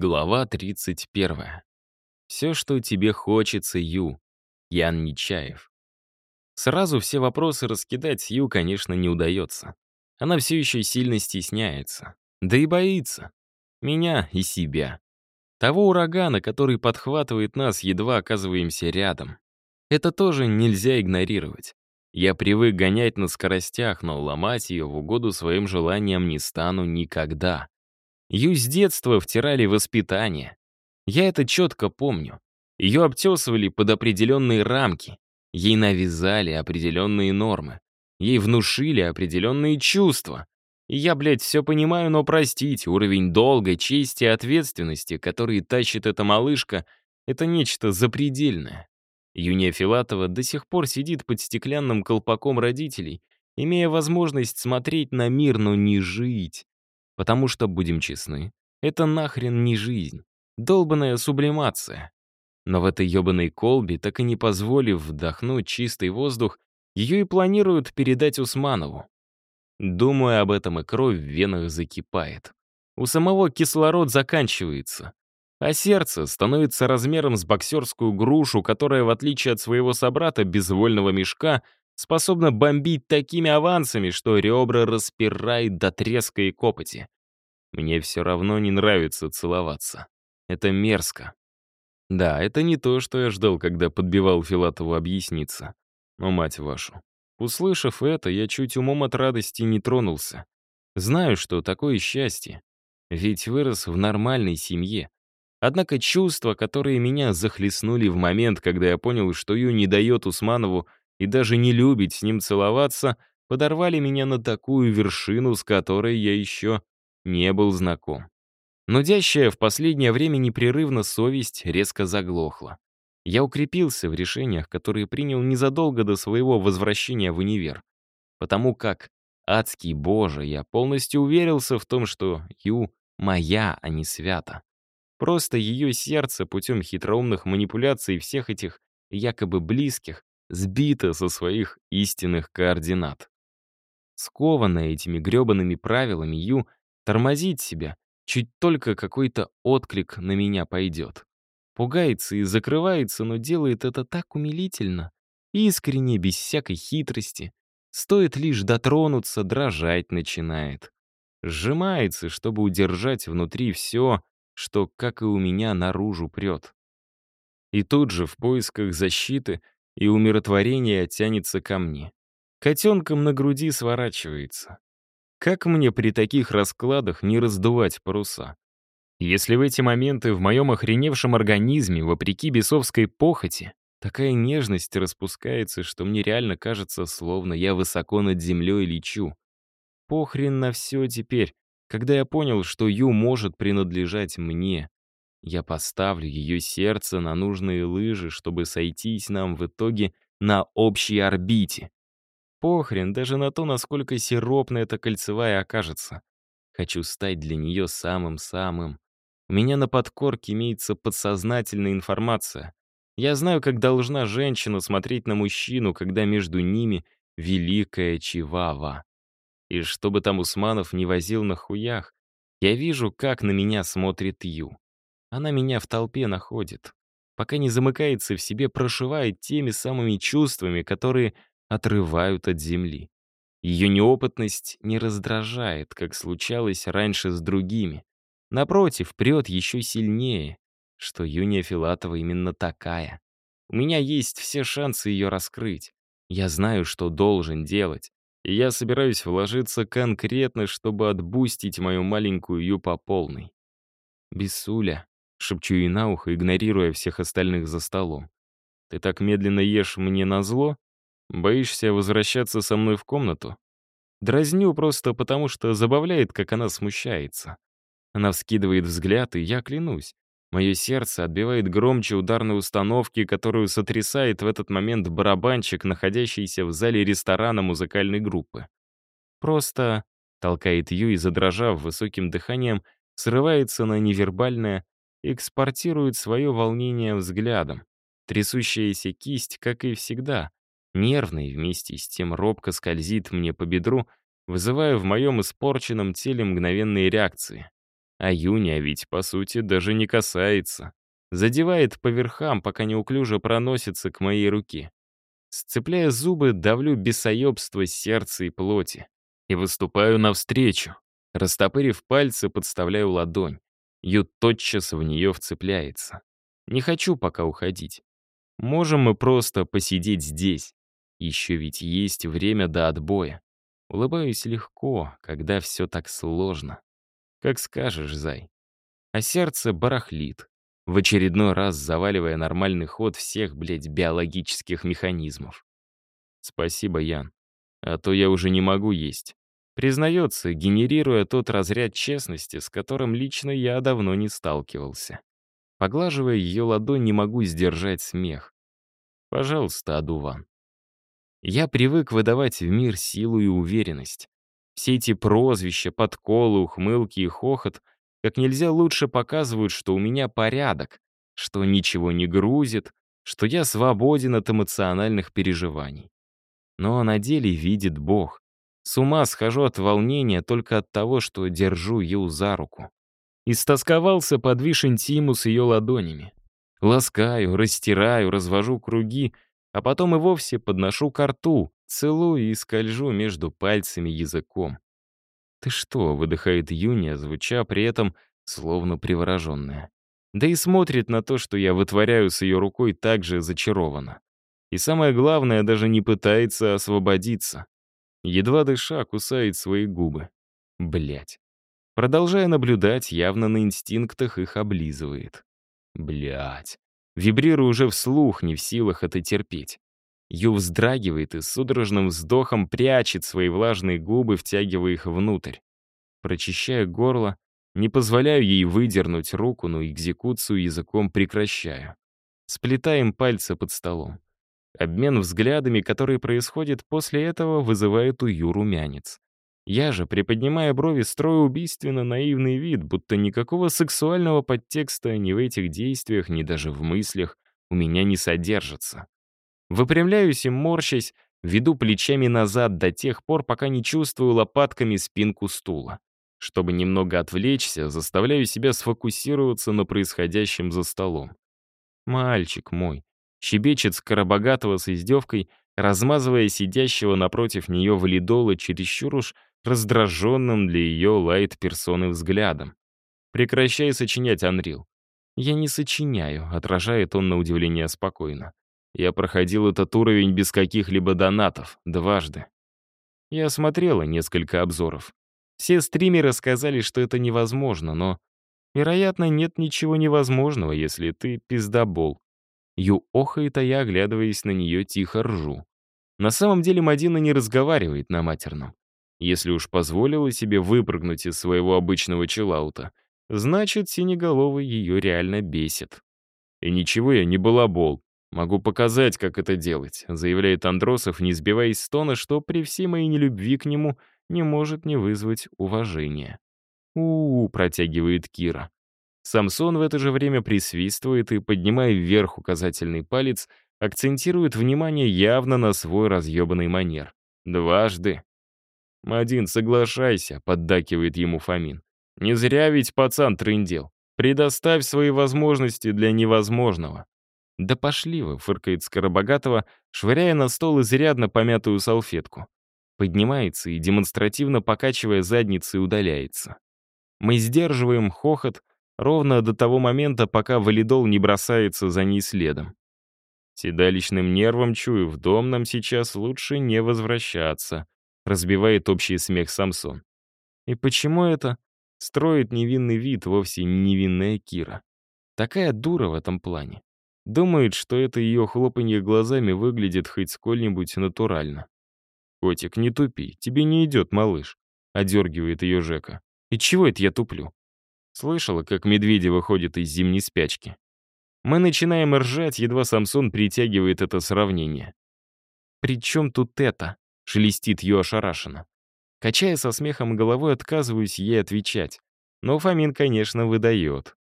Глава 31. Все, что тебе хочется, Ю. Ян Нечаев. Сразу все вопросы раскидать Ю, конечно, не удается. Она все еще сильно стесняется. Да и боится. Меня и себя. Того урагана, который подхватывает нас, едва оказываемся рядом. Это тоже нельзя игнорировать. Я привык гонять на скоростях, но ломать ее в угоду своим желаниям не стану никогда. Ю с детства втирали воспитание. Я это четко помню. Ее обтесывали под определенные рамки. Ей навязали определенные нормы. Ей внушили определенные чувства. Я, блядь, все понимаю, но простите, уровень долга, чести и ответственности, который тащит эта малышка, это нечто запредельное. Юния Филатова до сих пор сидит под стеклянным колпаком родителей, имея возможность смотреть на мир, но не жить. Потому что, будем честны, это нахрен не жизнь. Долбаная сублимация. Но в этой ебаной колбе, так и не позволив вдохнуть чистый воздух, ее и планируют передать Усманову. Думаю об этом, и кровь в венах закипает. У самого кислород заканчивается, а сердце становится размером с боксерскую грушу, которая, в отличие от своего собрата, безвольного мешка, способна бомбить такими авансами, что ребра распирает до треска и копоти. Мне все равно не нравится целоваться. Это мерзко. Да, это не то, что я ждал, когда подбивал Филатову объясниться. Но, мать вашу, услышав это, я чуть умом от радости не тронулся. Знаю, что такое счастье. Ведь вырос в нормальной семье. Однако чувства, которые меня захлестнули в момент, когда я понял, что Ю не дает Усманову и даже не любит с ним целоваться, подорвали меня на такую вершину, с которой я еще не был знаком. Нудящая в последнее время непрерывно совесть резко заглохла. Я укрепился в решениях, которые принял незадолго до своего возвращения в универ. Потому как, адский боже, я полностью уверился в том, что Ю моя, а не свята. Просто ее сердце путем хитроумных манипуляций всех этих якобы близких сбито со своих истинных координат. Скованная этими грёбаными правилами, Ю тормозит себя, чуть только какой-то отклик на меня пойдет. Пугается и закрывается, но делает это так умилительно, искренне, без всякой хитрости. Стоит лишь дотронуться, дрожать начинает. Сжимается, чтобы удержать внутри все, что, как и у меня, наружу прет. И тут же в поисках защиты и умиротворение тянется ко мне. Котенком на груди сворачивается. Как мне при таких раскладах не раздувать паруса? Если в эти моменты в моем охреневшем организме, вопреки бесовской похоти, такая нежность распускается, что мне реально кажется, словно я высоко над землей лечу. Похрен на все теперь, когда я понял, что Ю может принадлежать мне. Я поставлю ее сердце на нужные лыжи, чтобы сойтись нам в итоге на общей орбите. Похрен даже на то, насколько сиропная эта кольцевая окажется. Хочу стать для нее самым-самым. У меня на подкорке имеется подсознательная информация. Я знаю, как должна женщина смотреть на мужчину, когда между ними великая чивава. И чтобы там Усманов не возил на хуях, я вижу, как на меня смотрит Ю. Она меня в толпе находит. Пока не замыкается в себе, прошивает теми самыми чувствами, которые отрывают от земли. Ее неопытность не раздражает, как случалось раньше с другими. Напротив, прет еще сильнее, что Юния Филатова именно такая. У меня есть все шансы ее раскрыть. Я знаю, что должен делать. И я собираюсь вложиться конкретно, чтобы отбустить мою маленькую Ю по полной. «Бесуля», — шепчу ей на ухо, игнорируя всех остальных за столом. «Ты так медленно ешь мне на зло? Боишься возвращаться со мной в комнату?» Дразню просто потому, что забавляет, как она смущается. Она вскидывает взгляд, и я клянусь. Мое сердце отбивает громче ударной установки, которую сотрясает в этот момент барабанщик, находящийся в зале ресторана музыкальной группы. Просто толкает Юй, задрожав высоким дыханием, срывается на невербальное экспортирует свое волнение взглядом. Трясущаяся кисть, как и всегда, нервной вместе с тем робко скользит мне по бедру, вызывая в моем испорченном теле мгновенные реакции. А Юня ведь, по сути, даже не касается. Задевает по верхам, пока неуклюже проносится к моей руке. Сцепляя зубы, давлю бесоебство сердца и плоти. И выступаю навстречу. Растопырив пальцы, подставляю ладонь. Ю тотчас в нее вцепляется. Не хочу пока уходить. Можем мы просто посидеть здесь. Еще ведь есть время до отбоя. Улыбаюсь легко, когда все так сложно. Как скажешь, зай. А сердце барахлит, в очередной раз заваливая нормальный ход всех, блядь, биологических механизмов. Спасибо, Ян. А то я уже не могу есть. Признается, генерируя тот разряд честности, с которым лично я давно не сталкивался. Поглаживая ее ладонь, не могу сдержать смех. Пожалуйста, Адуван. Я привык выдавать в мир силу и уверенность. Все эти прозвища, подколы, ухмылки и хохот как нельзя лучше показывают, что у меня порядок, что ничего не грузит, что я свободен от эмоциональных переживаний. Но на деле видит Бог. С ума схожу от волнения только от того, что держу Ю за руку. Истосковался подвиж интиму с ее ладонями. Ласкаю, растираю, развожу круги, а потом и вовсе подношу ко рту, целую и скольжу между пальцами языком. «Ты что?» — выдыхает Юния, звуча при этом словно привороженная. Да и смотрит на то, что я вытворяю с ее рукой так же зачарованно. И самое главное, даже не пытается освободиться. Едва дыша, кусает свои губы. Блять. Продолжая наблюдать, явно на инстинктах их облизывает. Блять. Вибрирую уже вслух, не в силах это терпеть. Ю вздрагивает и судорожным вздохом прячет свои влажные губы, втягивая их внутрь. Прочищая горло, не позволяю ей выдернуть руку, но экзекуцию языком прекращаю. Сплетаем пальцы под столом. Обмен взглядами, который происходит после этого, вызывает у Ю румянец. Я же, приподнимая брови, строю убийственно наивный вид, будто никакого сексуального подтекста ни в этих действиях, ни даже в мыслях у меня не содержится. Выпрямляюсь и, морщась, веду плечами назад до тех пор, пока не чувствую лопатками спинку стула. Чтобы немного отвлечься, заставляю себя сфокусироваться на происходящем за столом. «Мальчик мой», — щебечет Скоробогатого с издевкой, размазывая сидящего напротив нее валидола чересчур уж раздраженным для ее лайт-персоны взглядом. «Прекращай сочинять, Анрил». «Я не сочиняю», — отражает он на удивление спокойно. «Я проходил этот уровень без каких-либо донатов, дважды. Я смотрела несколько обзоров. Все стримеры сказали, что это невозможно, но, вероятно, нет ничего невозможного, если ты пиздобол. Ю охает, а я, оглядываясь на нее, тихо ржу. На самом деле Мадина не разговаривает на матерном. Если уж позволила себе выпрыгнуть из своего обычного чиллаута, значит, синеголовый ее реально бесит. «И ничего я не балабол. Могу показать, как это делать», заявляет Андросов, не сбиваясь с тона, что при всей моей нелюбви к нему не может не вызвать уважения. у, -у протягивает Кира. Самсон в это же время присвистывает и, поднимая вверх указательный палец, акцентирует внимание явно на свой разъебанный манер. Дважды. «Мадин, соглашайся», — поддакивает ему Фомин. «Не зря ведь пацан трындел. Предоставь свои возможности для невозможного». «Да пошли вы», — фыркает Скоробогатого, швыряя на стол изрядно помятую салфетку. Поднимается и, демонстративно покачивая задницей, удаляется. Мы сдерживаем хохот, Ровно до того момента, пока валидол не бросается за ней следом. Седалищным нервом чую, в дом нам сейчас лучше не возвращаться, разбивает общий смех Самсон. И почему это? Строит невинный вид вовсе не невинная Кира. Такая дура в этом плане. Думает, что это ее хлопанье глазами выглядит хоть сколь-нибудь натурально. «Котик, не тупи, тебе не идет, малыш», — одергивает ее Жека. «И чего это я туплю? Слышала, как медведи выходят из зимней спячки. Мы начинаем ржать, едва Самсон притягивает это сравнение. «При чем тут это?» — шелестит ее ошарашенно. Качая со смехом головой, отказываюсь ей отвечать. Но Фомин, конечно, выдает.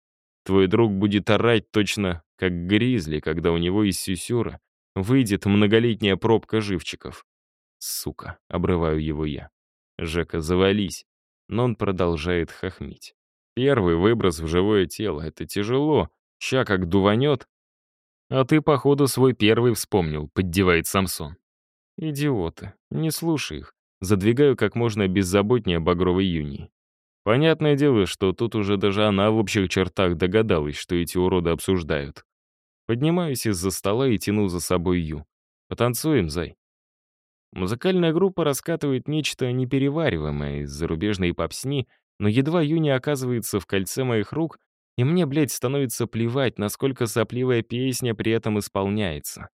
Твой друг будет орать точно как гризли, когда у него из сюсюра выйдет многолетняя пробка живчиков. Сука, обрываю его я. Жека, завались. Но он продолжает хохмить. Первый выброс в живое тело — это тяжело. Ща как дуванет. А ты, походу, свой первый вспомнил, поддевает Самсон. Идиоты. Не слушай их. Задвигаю как можно беззаботнее багровой юнии. Понятное дело, что тут уже даже она в общих чертах догадалась, что эти уроды обсуждают. Поднимаюсь из-за стола и тяну за собой Ю. Потанцуем, зай. Музыкальная группа раскатывает нечто неперевариваемое из зарубежной попсни, но едва Юни оказывается в кольце моих рук, и мне, блядь, становится плевать, насколько сопливая песня при этом исполняется.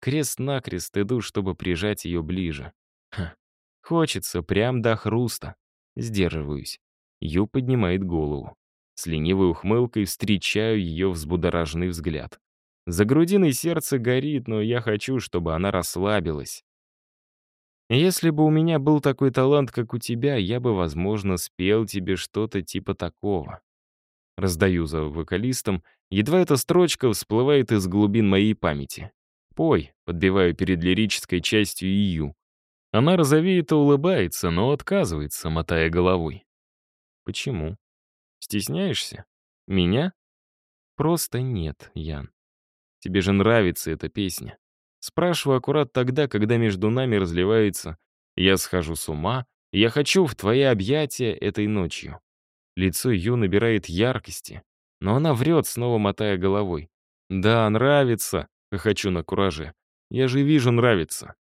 Крест-накрест иду, чтобы прижать ее ближе. Ха. Хочется, прям до хруста. Сдерживаюсь. Ю поднимает голову. С ленивой ухмылкой встречаю ее взбудораженный взгляд. За грудиной сердце горит, но я хочу, чтобы она расслабилась. Если бы у меня был такой талант, как у тебя, я бы, возможно, спел тебе что-то типа такого. Раздаю за вокалистом, едва эта строчка всплывает из глубин моей памяти. «Пой», — подбиваю перед лирической частью Ию. Она розовеет и улыбается, но отказывается, мотая головой. «Почему? Стесняешься? Меня?» «Просто нет, Ян. Тебе же нравится эта песня. Спрашиваю аккурат тогда, когда между нами разливается «Я схожу с ума», «Я хочу в твои объятия этой ночью». Лицо Ю набирает яркости, но она врет, снова мотая головой. «Да, нравится», — хочу на кураже. «Я же вижу, нравится».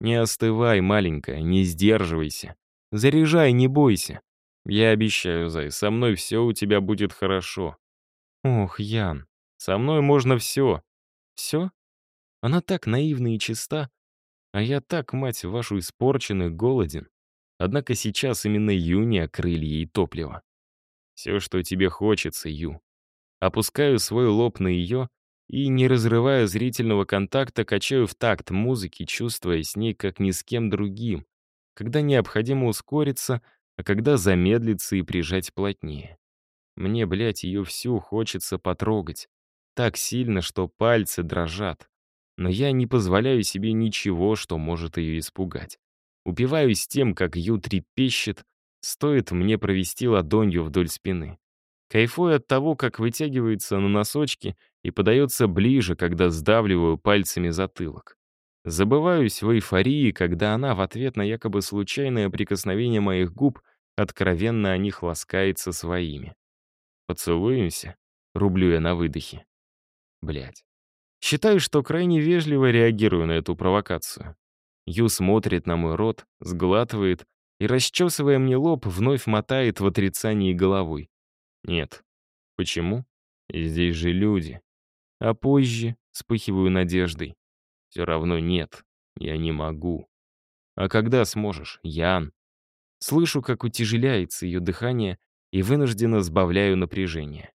«Не остывай, маленькая, не сдерживайся. Заряжай, не бойся. Я обещаю, Зай, со мной все у тебя будет хорошо». «Ох, Ян, со мной можно все. Все? Она так наивна и чиста, а я так, мать вашу, испорчен и голоден. Однако сейчас именно Юни крылья и топливо. Все, что тебе хочется, Ю. Опускаю свой лоб на ее и, не разрывая зрительного контакта, качаю в такт музыки, чувствуя с ней как ни с кем другим, когда необходимо ускориться, а когда замедлиться и прижать плотнее. Мне, блядь, ее всю хочется потрогать, так сильно, что пальцы дрожат. Но я не позволяю себе ничего, что может ее испугать. Упиваюсь тем, как Ю трепещет, стоит мне провести ладонью вдоль спины. Кайфую от того, как вытягивается на носочки и подается ближе, когда сдавливаю пальцами затылок. Забываюсь в эйфории, когда она в ответ на якобы случайное прикосновение моих губ откровенно о них ласкается своими. «Поцелуемся?» — рублю я на выдохе. Блять. Считаю, что крайне вежливо реагирую на эту провокацию. Ю смотрит на мой рот, сглатывает и, расчесывая мне лоб, вновь мотает в отрицании головой. Нет. Почему? Здесь же люди. А позже вспыхиваю надеждой. Все равно нет. Я не могу. А когда сможешь, Ян? Слышу, как утяжеляется ее дыхание и вынужденно сбавляю напряжение.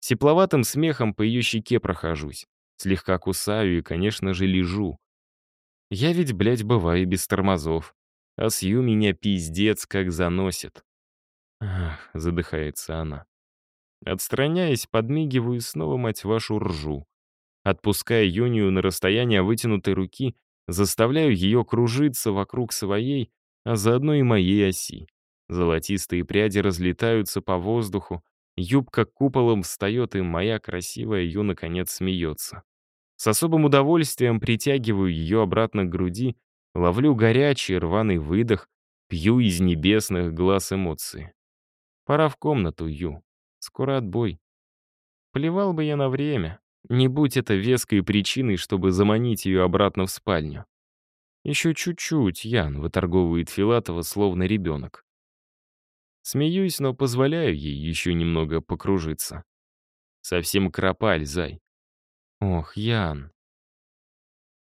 Тепловатым смехом по ее щеке прохожусь. Слегка кусаю и, конечно же, лежу. Я ведь, блядь, бываю без тормозов. А Сью меня пиздец как заносит. Ах, задыхается она. Отстраняясь, подмигиваю и снова, мать вашу, ржу. Отпуская Юнию на расстояние вытянутой руки, заставляю ее кружиться вокруг своей, а заодно и моей оси. Золотистые пряди разлетаются по воздуху, Юбка куполом встает, и моя красивая Ю наконец смеется. С особым удовольствием притягиваю ее обратно к груди, ловлю горячий рваный выдох, пью из небесных глаз эмоции. Пора в комнату, Ю. Скоро отбой. Плевал бы я на время, не будь это веской причиной, чтобы заманить ее обратно в спальню. Еще чуть-чуть, Ян, выторговывает Филатова, словно ребенок. Смеюсь, но позволяю ей еще немного покружиться. Совсем кропаль, зай. Ох, Ян.